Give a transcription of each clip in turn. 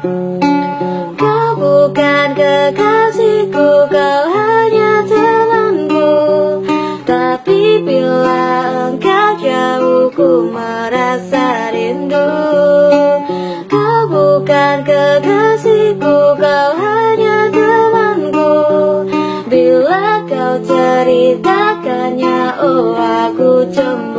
Kau bukan kekasihku, kau hanya temanku. Tapi bila engkau jauh ku merasa rindu. Kau bukan kekasihku, kau hanya temanku. Bila kau ceritakannya, oh aku cemburu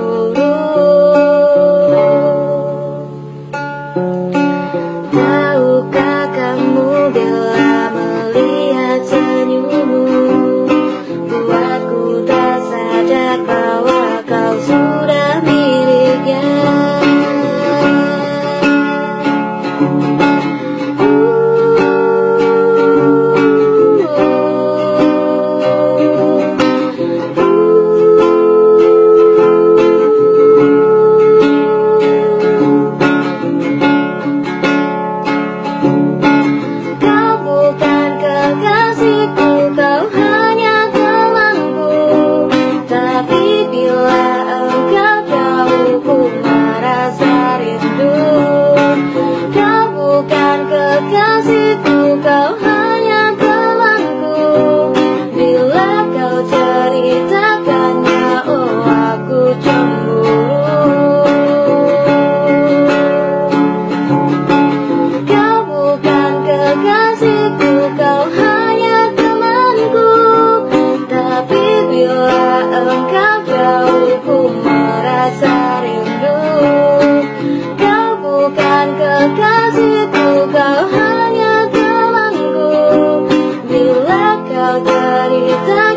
acaba a causa Margarita